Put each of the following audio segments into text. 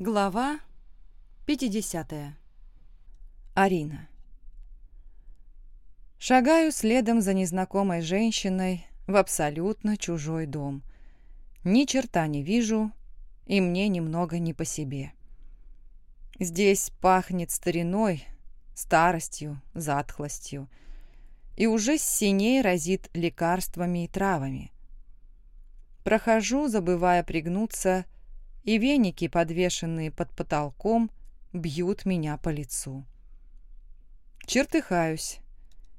Глава 50. Арина. Шагаю следом за незнакомой женщиной в абсолютно чужой дом. Ни черта не вижу, и мне немного не по себе. Здесь пахнет стариной, старостью, затхлостью, и уже синей разит лекарствами и травами. Прохожу, забывая пригнуться, и веники, подвешенные под потолком, бьют меня по лицу. Чертыхаюсь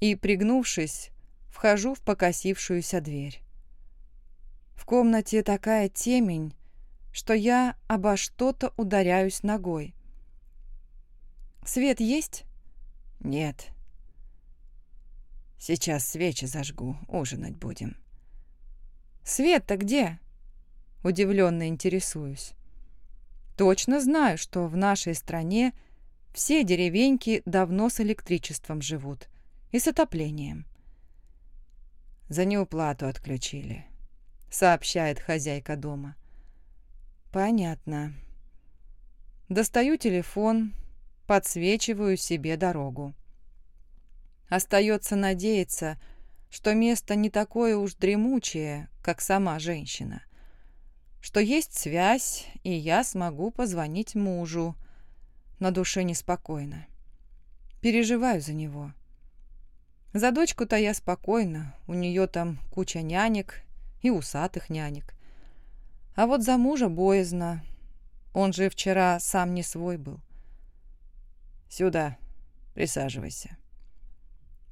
и, пригнувшись, вхожу в покосившуюся дверь. В комнате такая темень, что я обо что-то ударяюсь ногой. «Свет есть?» «Нет». «Сейчас свечи зажгу, ужинать будем». «Свет-то где?» Удивленно интересуюсь. Точно знаю, что в нашей стране все деревеньки давно с электричеством живут и с отоплением. За неуплату отключили, сообщает хозяйка дома. Понятно. Достаю телефон, подсвечиваю себе дорогу. Остается надеяться, что место не такое уж дремучее, как сама женщина что есть связь, и я смогу позвонить мужу. На душе неспокойно. Переживаю за него. За дочку-то я спокойна, у нее там куча нянек и усатых нянек. А вот за мужа боязно. Он же вчера сам не свой был. «Сюда, присаживайся».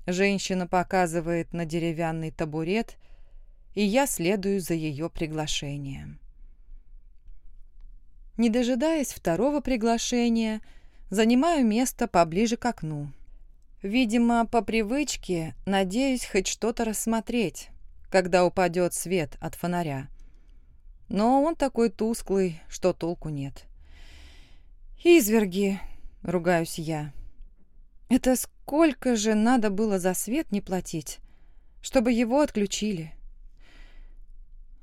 Женщина показывает на деревянный табурет, и я следую за ее приглашением. Не дожидаясь второго приглашения, занимаю место поближе к окну. Видимо, по привычке надеюсь хоть что-то рассмотреть, когда упадет свет от фонаря. Но он такой тусклый, что толку нет. «Изверги!» — ругаюсь я. «Это сколько же надо было за свет не платить, чтобы его отключили?»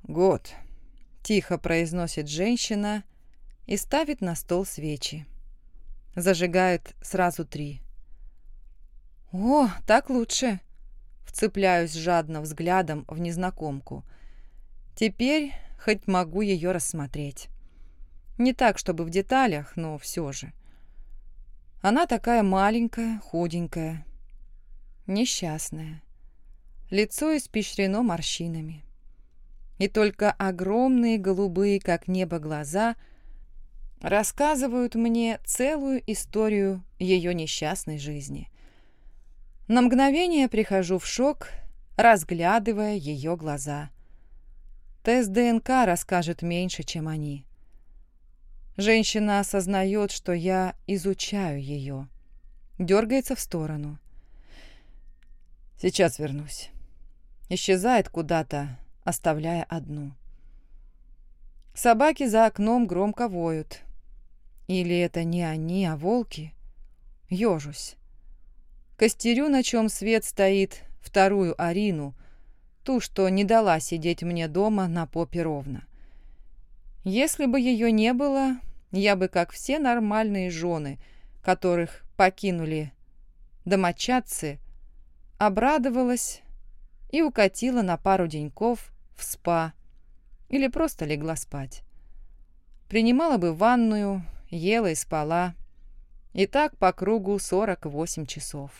«Год», — тихо произносит женщина, — и ставит на стол свечи. Зажигает сразу три. «О, так лучше!» Вцепляюсь жадно взглядом в незнакомку. Теперь хоть могу ее рассмотреть. Не так, чтобы в деталях, но все же. Она такая маленькая, худенькая, несчастная. Лицо испещрено морщинами. И только огромные голубые, как небо, глаза — рассказывают мне целую историю ее несчастной жизни. На мгновение прихожу в шок, разглядывая ее глаза. Тест ДНК расскажет меньше, чем они. Женщина осознает, что я изучаю ее. Дергается в сторону. «Сейчас вернусь». Исчезает куда-то, оставляя одну. Собаки за окном громко воют. Или это не они, а волки? Ёжусь. Костерю, на чем свет стоит, вторую Арину, ту, что не дала сидеть мне дома на попе ровно. Если бы ее не было, я бы, как все нормальные жены, которых покинули домочадцы, обрадовалась и укатила на пару деньков в спа или просто легла спать. Принимала бы ванную, ела и спала. И так по кругу 48 часов.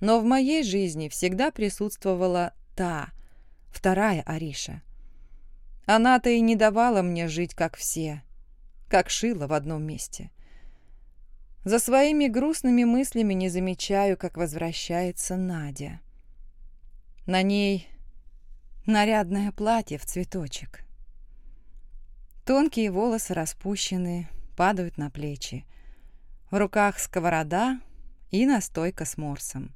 Но в моей жизни всегда присутствовала та, вторая Ариша. Она-то и не давала мне жить, как все, как шила в одном месте. За своими грустными мыслями не замечаю, как возвращается Надя. На ней нарядное платье в цветочек. Тонкие волосы распущены, падают на плечи. В руках сковорода и настойка с морсом.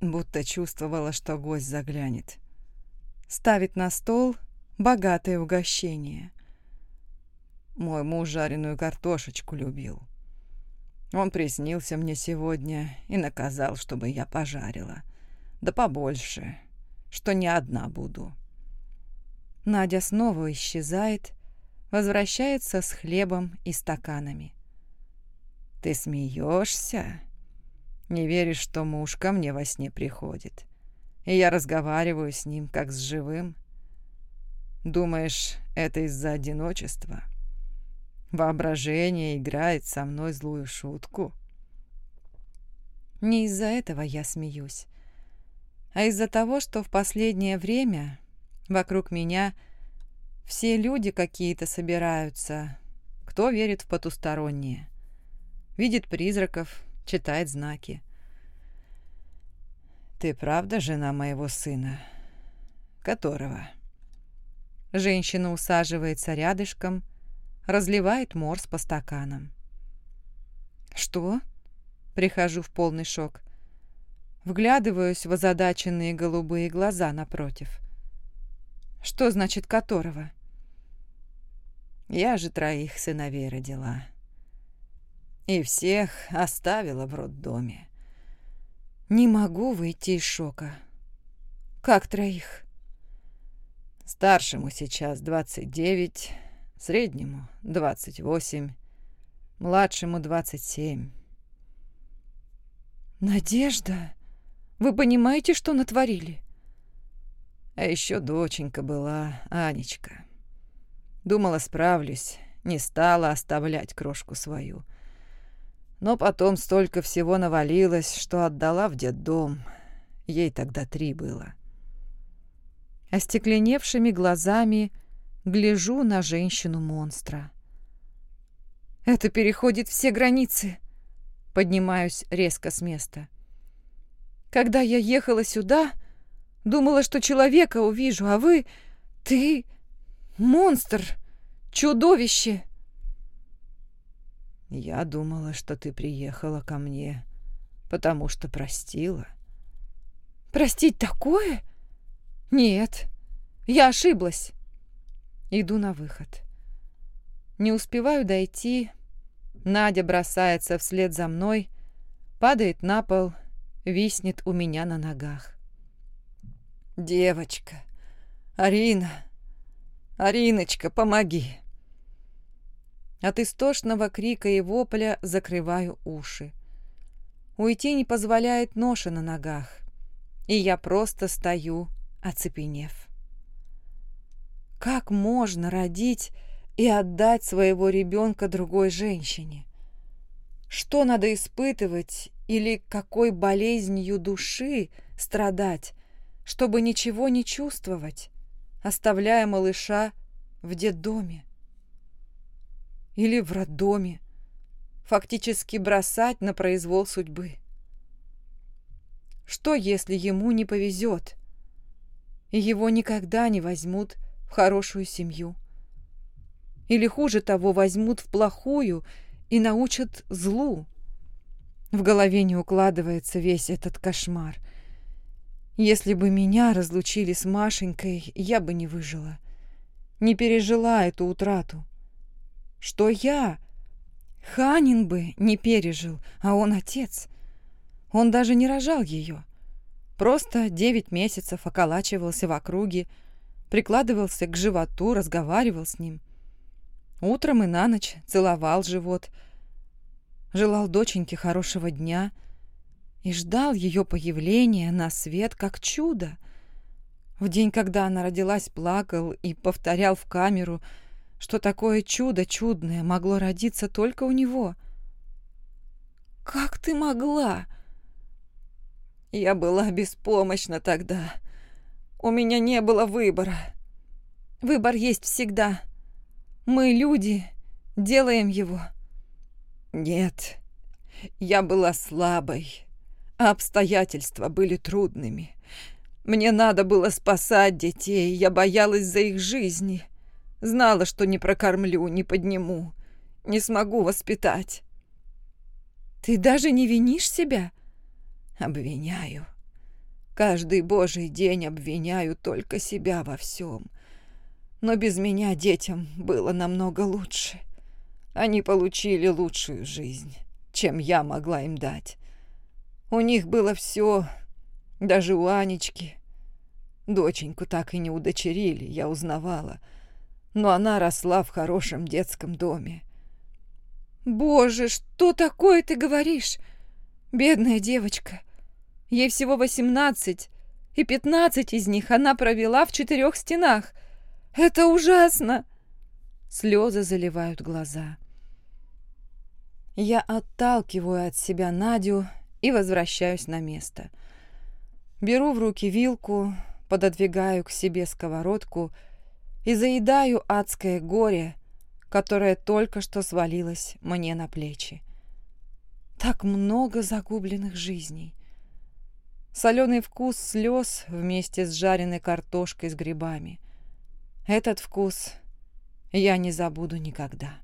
Будто чувствовала, что гость заглянет. Ставит на стол богатое угощение. Мой муж жареную картошечку любил. Он приснился мне сегодня и наказал, чтобы я пожарила. Да побольше, что не одна буду. Надя снова исчезает, возвращается с хлебом и стаканами. «Ты смеешься? Не веришь, что муж ко мне во сне приходит, и я разговариваю с ним, как с живым? Думаешь, это из-за одиночества? Воображение играет со мной злую шутку?» Не из-за этого я смеюсь, а из-за того, что в последнее время вокруг меня все люди какие-то собираются, кто верит в потустороннее, видит призраков, читает знаки. «Ты правда жена моего сына? Которого?» Женщина усаживается рядышком, разливает морс по стаканам. «Что?» Прихожу в полный шок. Вглядываюсь в озадаченные голубые глаза напротив. Что значит «которого»? Я же троих сыновей родила. И всех оставила в роддоме. Не могу выйти из шока. Как троих? Старшему сейчас 29, среднему 28, младшему 27. «Надежда, вы понимаете, что натворили?» А еще доченька была, Анечка. Думала, справлюсь, не стала оставлять крошку свою. Но потом столько всего навалилось, что отдала в детдом. Ей тогда три было. Остекленевшими глазами гляжу на женщину-монстра. «Это переходит все границы!» Поднимаюсь резко с места. Когда я ехала сюда, думала, что человека увижу, а вы... Ты... Монстр! Чудовище!» «Я думала, что ты приехала ко мне, потому что простила». «Простить такое? Нет, я ошиблась». Иду на выход. Не успеваю дойти, Надя бросается вслед за мной, падает на пол, виснет у меня на ногах. «Девочка! Арина! Ариночка, помоги!» От истошного крика и вопля закрываю уши. Уйти не позволяет ноша на ногах, и я просто стою, оцепенев. Как можно родить и отдать своего ребенка другой женщине? Что надо испытывать или какой болезнью души страдать, чтобы ничего не чувствовать, оставляя малыша в детдоме? Или в роддоме, фактически бросать на произвол судьбы? Что, если ему не повезет, и его никогда не возьмут в хорошую семью? Или, хуже того, возьмут в плохую и научат злу. В голове не укладывается весь этот кошмар. Если бы меня разлучили с Машенькой, я бы не выжила. Не пережила эту утрату. Что я? Ханин бы не пережил, а он отец. Он даже не рожал ее. Просто девять месяцев околачивался в округе, прикладывался к животу, разговаривал с ним. Утром и на ночь целовал живот, желал доченьке хорошего дня и ждал ее появления на свет как чудо. В день, когда она родилась, плакал и повторял в камеру, что такое чудо чудное могло родиться только у него. «Как ты могла?» Я была беспомощна тогда. У меня не было выбора. Выбор есть всегда. Мы, люди, делаем его. Нет, я была слабой, а обстоятельства были трудными. Мне надо было спасать детей, я боялась за их жизни. Знала, что не прокормлю, не подниму, не смогу воспитать. Ты даже не винишь себя? Обвиняю. Каждый божий день обвиняю только себя во всем. Но без меня детям было намного лучше. Они получили лучшую жизнь, чем я могла им дать. У них было все, даже у Анечки. Доченьку так и не удочерили, я узнавала. но она росла в хорошем детском доме. «Боже, что такое ты говоришь? Бедная девочка. Ей всего восемнадцать, и пятнадцать из них она провела в четырех стенах. Это ужасно!» Слезы заливают глаза. Я отталкиваю от себя Надю и возвращаюсь на место. Беру в руки вилку, пододвигаю к себе сковородку и заедаю адское горе, которое только что свалилось мне на плечи. Так много загубленных жизней. Соленый вкус слез вместе с жареной картошкой с грибами. Этот вкус я не забуду никогда.